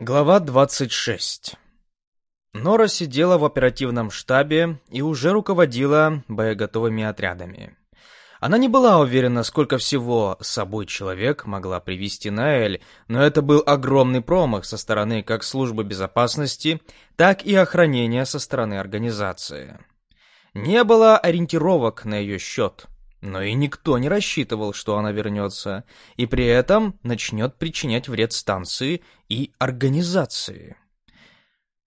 Глава 26 Нора сидела в оперативном штабе и уже руководила боеготовыми отрядами. Она не была уверена, сколько всего с собой человек могла привести Наэль, но это был огромный промах со стороны как службы безопасности, так и охранения со стороны организации. Не было ориентировок на ее счет – но и никто не рассчитывал, что она вернется, и при этом начнет причинять вред станции и организации.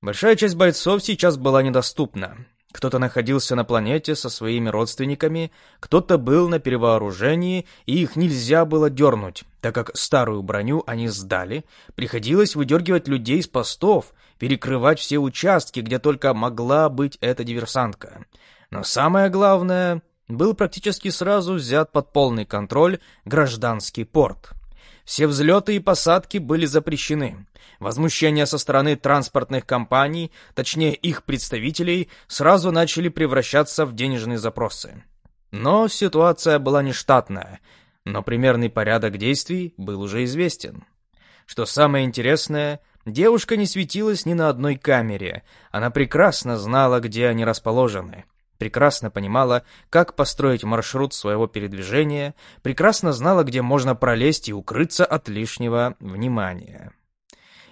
Большая часть бойцов сейчас была недоступна. Кто-то находился на планете со своими родственниками, кто-то был на перевооружении, и их нельзя было дернуть, так как старую броню они сдали, приходилось выдергивать людей с постов, перекрывать все участки, где только могла быть эта диверсантка. Но самое главное, был практически сразу взят под полный контроль гражданский порт. Все взлеты и посадки были запрещены. Возмущения со стороны транспортных компаний, точнее их представителей, сразу начали превращаться в денежные запросы. Но ситуация была нештатная, но примерный порядок действий был уже известен. Что самое интересное, девушка не светилась ни на одной камере, она прекрасно знала, где они расположены прекрасно понимала, как построить маршрут своего передвижения, прекрасно знала, где можно пролезть и укрыться от лишнего внимания.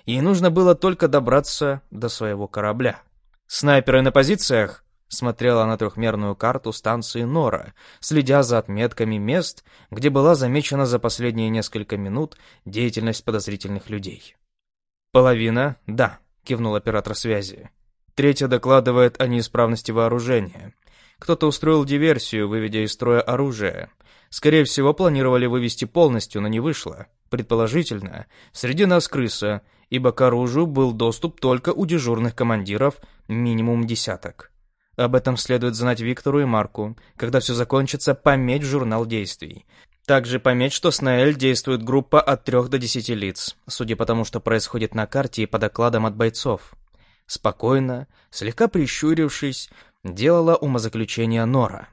Ей нужно было только добраться до своего корабля. «Снайперы на позициях?» Смотрела на трехмерную карту станции Нора, следя за отметками мест, где была замечена за последние несколько минут деятельность подозрительных людей. «Половина, да», — кивнул оператор связи. Третья докладывает о неисправности вооружения. Кто-то устроил диверсию, выведя из строя оружие. Скорее всего, планировали вывести полностью, но не вышло. Предположительно, среди нас крыса, ибо к оружию был доступ только у дежурных командиров, минимум десяток. Об этом следует знать Виктору и Марку. Когда все закончится, пометь журнал действий. Также пометь, что с Наэль действует группа от трех до десяти лиц, судя по тому, что происходит на карте и по докладам от бойцов. Спокойно, слегка прищурившись, делала умозаключение Нора.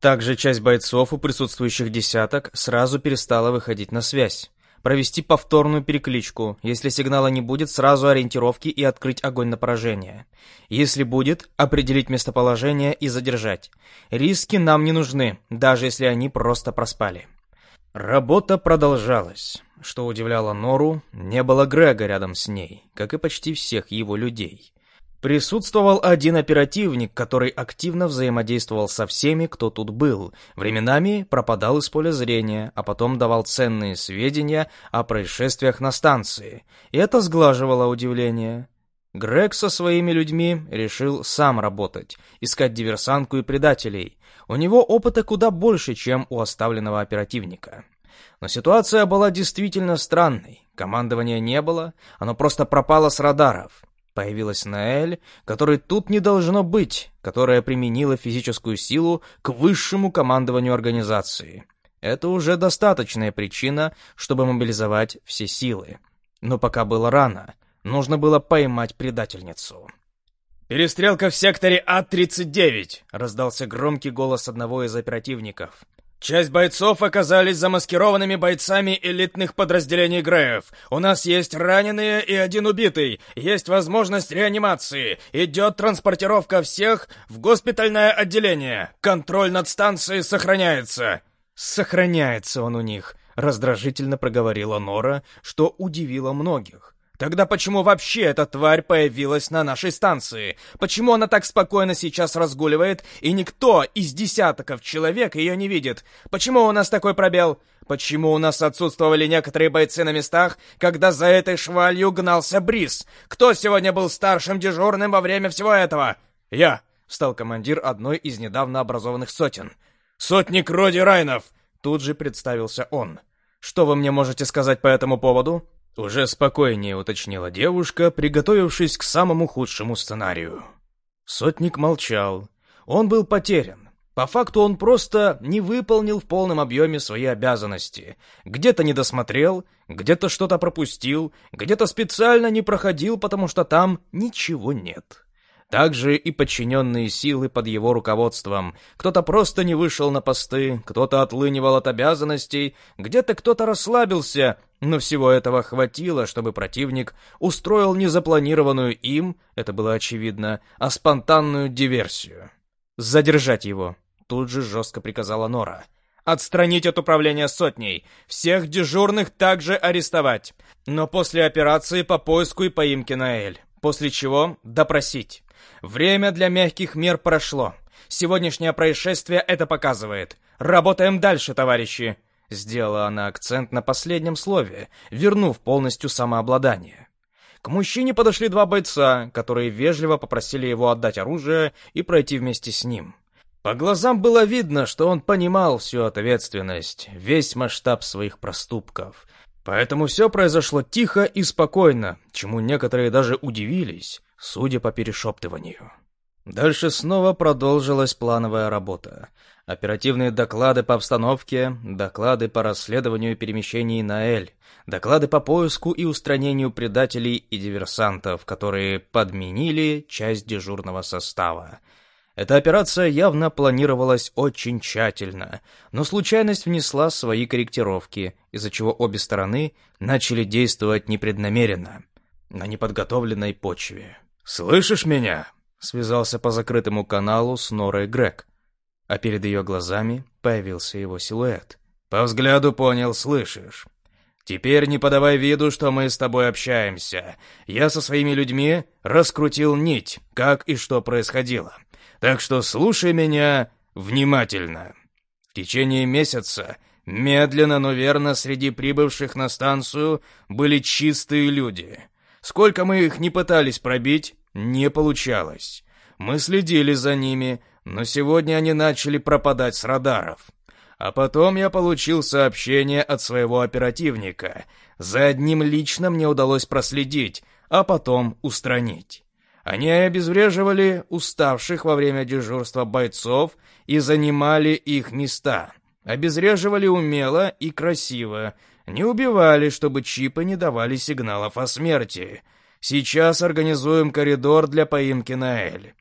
Также часть бойцов у присутствующих десяток сразу перестала выходить на связь. Провести повторную перекличку. Если сигнала не будет, сразу ориентировки и открыть огонь на поражение. Если будет, определить местоположение и задержать. Риски нам не нужны, даже если они просто проспали. Работа продолжалась. Что удивляло Нору, не было Грега рядом с ней, как и почти всех его людей. Присутствовал один оперативник, который активно взаимодействовал со всеми, кто тут был. Временами пропадал из поля зрения, а потом давал ценные сведения о происшествиях на станции. И это сглаживало удивление. Грег со своими людьми решил сам работать, искать диверсантку и предателей. У него опыта куда больше, чем у оставленного оперативника. Но ситуация была действительно странной. Командования не было, оно просто пропало с радаров. Появилась Наэль, которой тут не должно быть, которая применила физическую силу к высшему командованию организации. Это уже достаточная причина, чтобы мобилизовать все силы. Но пока было рано, нужно было поймать предательницу. «Перестрелка в секторе А-39!» — раздался громкий голос одного из оперативников. Часть бойцов оказались замаскированными бойцами элитных подразделений Греев. У нас есть раненые и один убитый. Есть возможность реанимации. Идет транспортировка всех в госпитальное отделение. Контроль над станцией сохраняется. Сохраняется он у них, раздражительно проговорила Нора, что удивило многих. Тогда почему вообще эта тварь появилась на нашей станции? Почему она так спокойно сейчас разгуливает, и никто из десятков человек ее не видит? Почему у нас такой пробел? Почему у нас отсутствовали некоторые бойцы на местах, когда за этой швалью гнался Брис? Кто сегодня был старшим дежурным во время всего этого? Я, стал командир одной из недавно образованных сотен. Сотник Роди Райнов, тут же представился он. Что вы мне можете сказать по этому поводу? Уже спокойнее уточнила девушка, приготовившись к самому худшему сценарию. Сотник молчал. Он был потерян. По факту он просто не выполнил в полном объеме свои обязанности. Где-то не досмотрел, где-то что-то пропустил, где-то специально не проходил, потому что там ничего нет. Также и подчиненные силы под его руководством. Кто-то просто не вышел на посты, кто-то отлынивал от обязанностей, где-то кто-то расслабился, но всего этого хватило, чтобы противник устроил не запланированную им, это было очевидно, а спонтанную диверсию. «Задержать его», — тут же жестко приказала Нора. «Отстранить от управления сотней, всех дежурных также арестовать, но после операции по поиску и поимке Наэль, после чего допросить. Время для мягких мер прошло. Сегодняшнее происшествие это показывает. Работаем дальше, товарищи!» Сделала она акцент на последнем слове, вернув полностью самообладание. К мужчине подошли два бойца, которые вежливо попросили его отдать оружие и пройти вместе с ним. По глазам было видно, что он понимал всю ответственность, весь масштаб своих проступков. Поэтому все произошло тихо и спокойно, чему некоторые даже удивились, судя по перешептыванию. Дальше снова продолжилась плановая работа. Оперативные доклады по обстановке, доклады по расследованию перемещений на Эль, доклады по поиску и устранению предателей и диверсантов, которые подменили часть дежурного состава. Эта операция явно планировалась очень тщательно, но случайность внесла свои корректировки, из-за чего обе стороны начали действовать непреднамеренно, на неподготовленной почве. «Слышишь меня?» — связался по закрытому каналу с Норой Грег а перед ее глазами появился его силуэт. «По взгляду понял, слышишь. Теперь не подавай виду, что мы с тобой общаемся. Я со своими людьми раскрутил нить, как и что происходило. Так что слушай меня внимательно. В течение месяца медленно, но верно среди прибывших на станцию были чистые люди. Сколько мы их не пытались пробить, не получалось. Мы следили за ними, но сегодня они начали пропадать с радаров. А потом я получил сообщение от своего оперативника. За одним лично мне удалось проследить, а потом устранить. Они обезвреживали уставших во время дежурства бойцов и занимали их места. Обезвреживали умело и красиво. Не убивали, чтобы чипы не давали сигналов о смерти. Сейчас организуем коридор для поимки Наэль.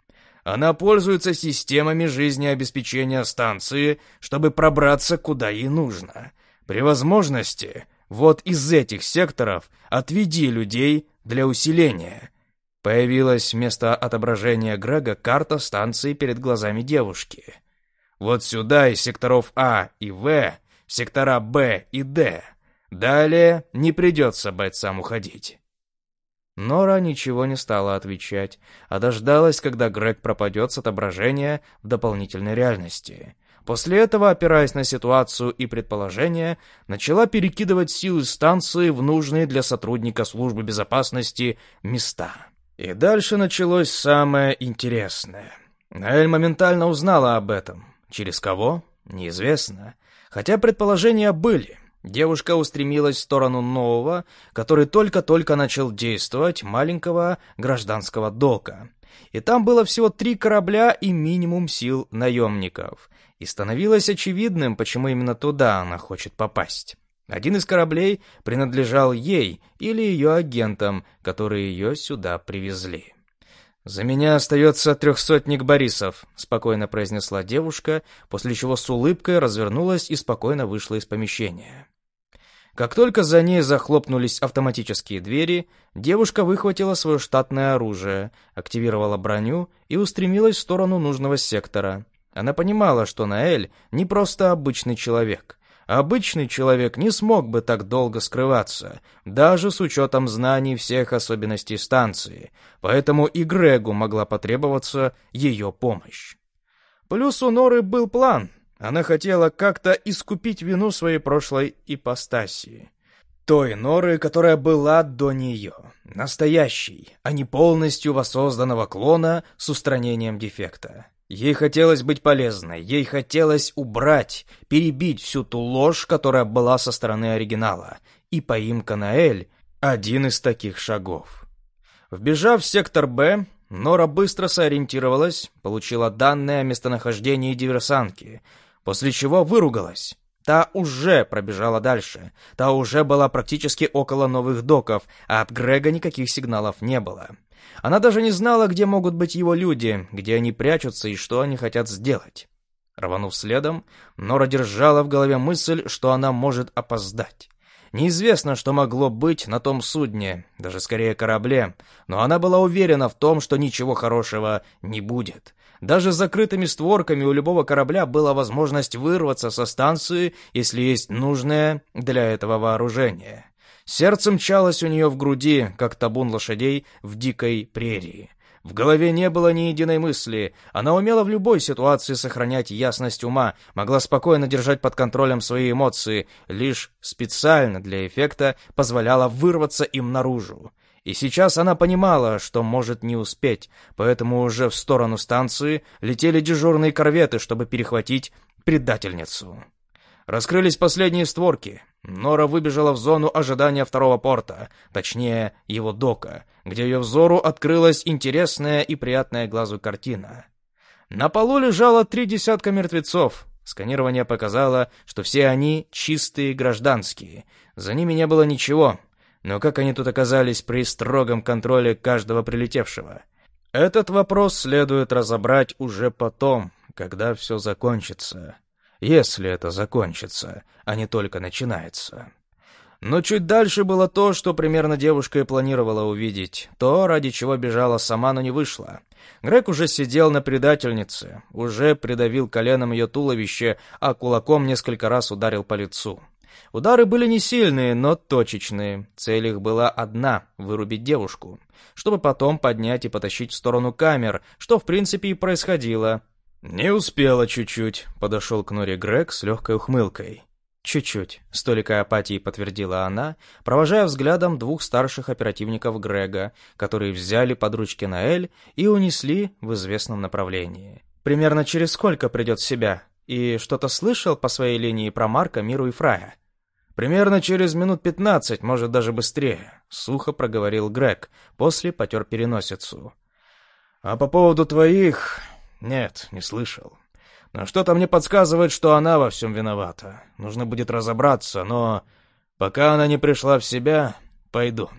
Она пользуется системами жизнеобеспечения станции, чтобы пробраться куда ей нужно. При возможности, вот из этих секторов отведи людей для усиления. Появилась вместо отображения Грега карта станции перед глазами девушки. Вот сюда из секторов А и В, сектора Б и Д. Далее не придется бойцам уходить. Нора ничего не стала отвечать, а дождалась, когда Грег пропадет с отображения в дополнительной реальности. После этого, опираясь на ситуацию и предположения, начала перекидывать силы станции в нужные для сотрудника службы безопасности места. И дальше началось самое интересное. Наэль моментально узнала об этом. Через кого? Неизвестно. Хотя предположения были. Девушка устремилась в сторону нового, который только-только начал действовать, маленького гражданского дока. И там было всего три корабля и минимум сил наемников. И становилось очевидным, почему именно туда она хочет попасть. Один из кораблей принадлежал ей или ее агентам, которые ее сюда привезли. «За меня остается трехсотник Борисов», — спокойно произнесла девушка, после чего с улыбкой развернулась и спокойно вышла из помещения. Как только за ней захлопнулись автоматические двери, девушка выхватила свое штатное оружие, активировала броню и устремилась в сторону нужного сектора. Она понимала, что Наэль не просто обычный человек. Обычный человек не смог бы так долго скрываться, даже с учетом знаний всех особенностей станции, поэтому и Грегу могла потребоваться ее помощь. Плюс у Норы был план — она хотела как-то искупить вину своей прошлой ипостасии. Той Норы, которая была до нее. Настоящей, а не полностью воссозданного клона с устранением дефекта. Ей хотелось быть полезной, ей хотелось убрать, перебить всю ту ложь, которая была со стороны оригинала. И поимка Наэль — один из таких шагов. Вбежав в сектор «Б», Нора быстро сориентировалась, получила данные о местонахождении диверсантки — после чего выругалась. Та уже пробежала дальше. Та уже была практически около новых доков, а от Грега никаких сигналов не было. Она даже не знала, где могут быть его люди, где они прячутся и что они хотят сделать. Рванув следом, Нора держала в голове мысль, что она может опоздать. Неизвестно, что могло быть на том судне, даже скорее корабле, но она была уверена в том, что ничего хорошего не будет. Даже с закрытыми створками у любого корабля была возможность вырваться со станции, если есть нужное для этого вооружение. Сердце мчалось у нее в груди, как табун лошадей в дикой прерии. В голове не было ни единой мысли. Она умела в любой ситуации сохранять ясность ума, могла спокойно держать под контролем свои эмоции, лишь специально для эффекта позволяла вырваться им наружу. И сейчас она понимала, что может не успеть, поэтому уже в сторону станции летели дежурные корветы, чтобы перехватить предательницу. Раскрылись последние створки. Нора выбежала в зону ожидания второго порта, точнее, его дока, где ее взору открылась интересная и приятная глазу картина. На полу лежало три десятка мертвецов. Сканирование показало, что все они чистые гражданские. За ними не было ничего. Но как они тут оказались при строгом контроле каждого прилетевшего? Этот вопрос следует разобрать уже потом, когда все закончится. Если это закончится, а не только начинается. Но чуть дальше было то, что примерно девушка и планировала увидеть. То, ради чего бежала сама, но не вышла. Грег уже сидел на предательнице, уже придавил коленом ее туловище, а кулаком несколько раз ударил по лицу. Удары были не сильные, но точечные. Цель их была одна — вырубить девушку, чтобы потом поднять и потащить в сторону камер, что в принципе и происходило. «Не успела чуть-чуть», — подошел к Норе Грег с легкой ухмылкой. «Чуть-чуть», — с толикой апатии подтвердила она, провожая взглядом двух старших оперативников Грега, которые взяли под ручки Наэль и унесли в известном направлении. «Примерно через сколько придет в себя? И что-то слышал по своей линии про Марка, Миру и Фрая?» «Примерно через минут пятнадцать, может, даже быстрее», — сухо проговорил Грег, после потер переносицу. «А по поводу твоих...» Нет, не слышал. Но что-то мне подсказывает, что она во всем виновата. Нужно будет разобраться, но пока она не пришла в себя, пойду.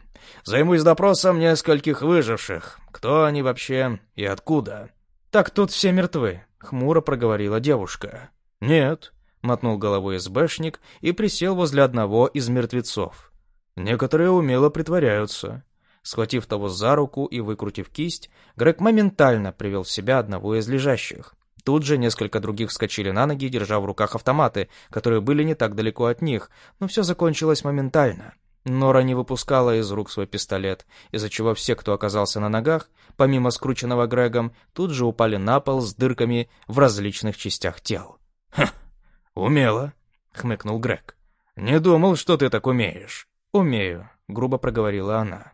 Займусь допросом нескольких выживших. Кто они вообще и откуда? Так тут все мертвы, хмуро проговорила девушка. Нет, мотнул головой СБшник и присел возле одного из мертвецов. Некоторые умело притворяются. Схватив того за руку и выкрутив кисть, Грег моментально привел в себя одного из лежащих. Тут же несколько других вскочили на ноги, держа в руках автоматы, которые были не так далеко от них, но все закончилось моментально. Нора не выпускала из рук свой пистолет, из-за чего все, кто оказался на ногах, помимо скрученного Грегом, тут же упали на пол с дырками в различных частях тел. «Ха, умело», — хмыкнул Грег. «Не думал, что ты так умеешь». «Умею», — грубо проговорила она.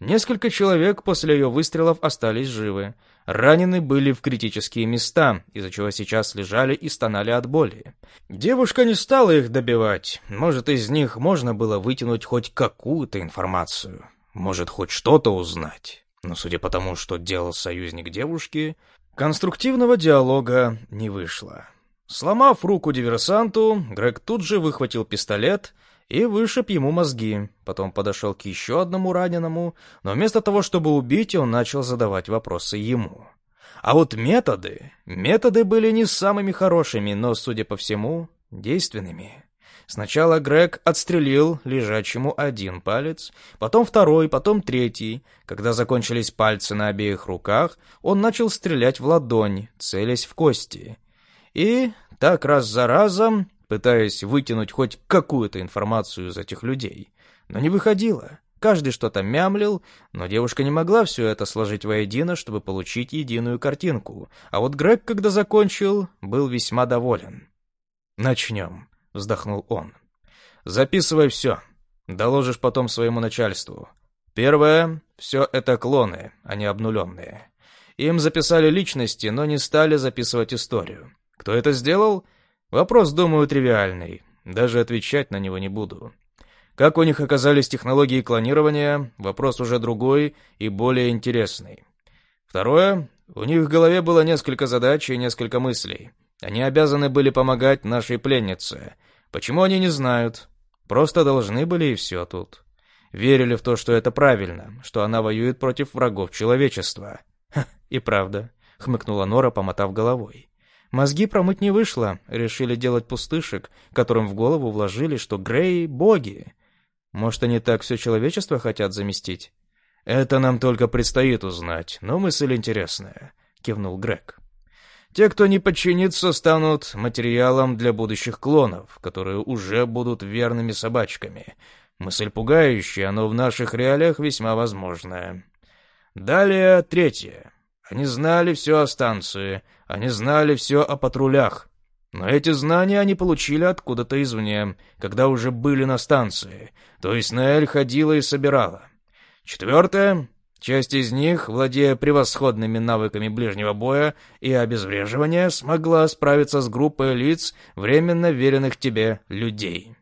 Несколько человек после ее выстрелов остались живы. Ранены были в критические места, из-за чего сейчас лежали и стонали от боли. Девушка не стала их добивать. Может, из них можно было вытянуть хоть какую-то информацию. Может, хоть что-то узнать. Но судя по тому, что делал союзник девушки, конструктивного диалога не вышло. Сломав руку диверсанту, Грег тут же выхватил пистолет — и вышиб ему мозги. Потом подошел к еще одному раненому, но вместо того, чтобы убить, он начал задавать вопросы ему. А вот методы... Методы были не самыми хорошими, но, судя по всему, действенными. Сначала Грег отстрелил лежачему один палец, потом второй, потом третий. Когда закончились пальцы на обеих руках, он начал стрелять в ладонь, целясь в кости. И так раз за разом пытаясь вытянуть хоть какую-то информацию из этих людей. Но не выходило. Каждый что-то мямлил, но девушка не могла все это сложить воедино, чтобы получить единую картинку. А вот Грег, когда закончил, был весьма доволен. «Начнем», — вздохнул он. «Записывай все. Доложишь потом своему начальству. Первое — все это клоны, а не обнуленные. Им записали личности, но не стали записывать историю. Кто это сделал?» Вопрос, думаю, тривиальный. Даже отвечать на него не буду. Как у них оказались технологии клонирования, вопрос уже другой и более интересный. Второе, у них в голове было несколько задач и несколько мыслей. Они обязаны были помогать нашей пленнице. Почему они не знают? Просто должны были и все тут. Верили в то, что это правильно, что она воюет против врагов человечества. Ха, и правда, хмыкнула Нора, помотав головой. Мозги промыть не вышло, решили делать пустышек, которым в голову вложили, что Грей — боги. Может, они так все человечество хотят заместить? Это нам только предстоит узнать, но мысль интересная, кивнул Грег. Те, кто не подчинится, станут материалом для будущих клонов, которые уже будут верными собачками. Мысль пугающая, но в наших реалиях весьма возможная. Далее третье. Они знали все о станции, они знали все о патрулях. Но эти знания они получили откуда-то извне, когда уже были на станции, то есть Наэль ходила и собирала. Четвертое. Часть из них, владея превосходными навыками ближнего боя и обезвреживания, смогла справиться с группой лиц, временно веренных тебе людей.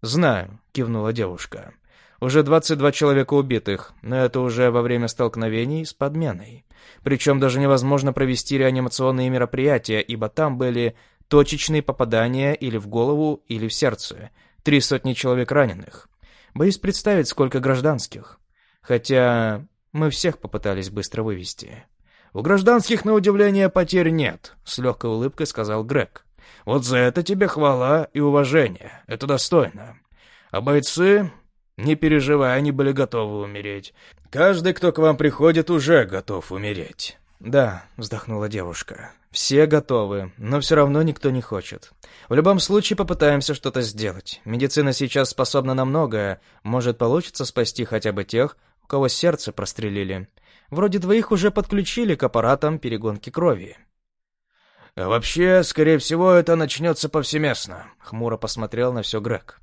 «Знаю», — кивнула девушка. «Уже 22 человека убитых, но это уже во время столкновений с подменой. Причем даже невозможно провести реанимационные мероприятия, ибо там были точечные попадания или в голову, или в сердце. Три сотни человек раненых. Боюсь представить, сколько гражданских. Хотя мы всех попытались быстро вывести. «У гражданских, на удивление, потерь нет», — с легкой улыбкой сказал Грег. «Вот за это тебе хвала и уважение. Это достойно. А бойцы, не переживай, они были готовы умереть. Каждый, кто к вам приходит, уже готов умереть». «Да», — вздохнула девушка. «Все готовы, но все равно никто не хочет. В любом случае попытаемся что-то сделать. Медицина сейчас способна на многое. Может, получится спасти хотя бы тех, кого сердце прострелили. Вроде двоих уже подключили к аппаратам перегонки крови. А «Вообще, скорее всего, это начнется повсеместно», — хмуро посмотрел на все Грег.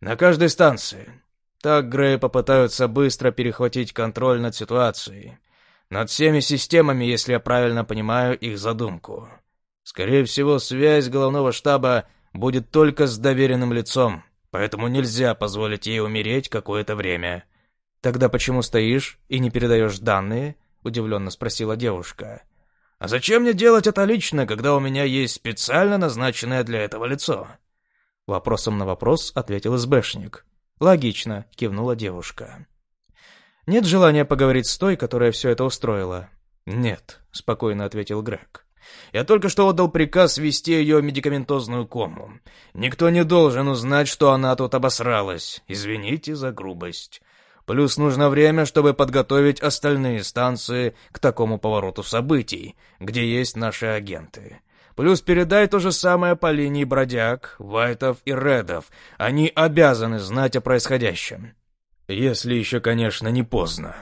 «На каждой станции. Так Грей попытаются быстро перехватить контроль над ситуацией. Над всеми системами, если я правильно понимаю их задумку. Скорее всего, связь головного штаба будет только с доверенным лицом, поэтому нельзя позволить ей умереть какое-то время. «Тогда почему стоишь и не передаешь данные?» — удивленно спросила девушка. «А зачем мне делать это лично, когда у меня есть специально назначенное для этого лицо?» Вопросом на вопрос ответил СБшник. «Логично», — кивнула девушка. «Нет желания поговорить с той, которая все это устроила?» «Нет», — спокойно ответил Грег. «Я только что отдал приказ ввести ее медикаментозную кому. Никто не должен узнать, что она тут обосралась. Извините за грубость. Плюс нужно время, чтобы подготовить остальные станции к такому повороту событий, где есть наши агенты. Плюс передай то же самое по линии бродяг, вайтов и редов. Они обязаны знать о происходящем. Если еще, конечно, не поздно.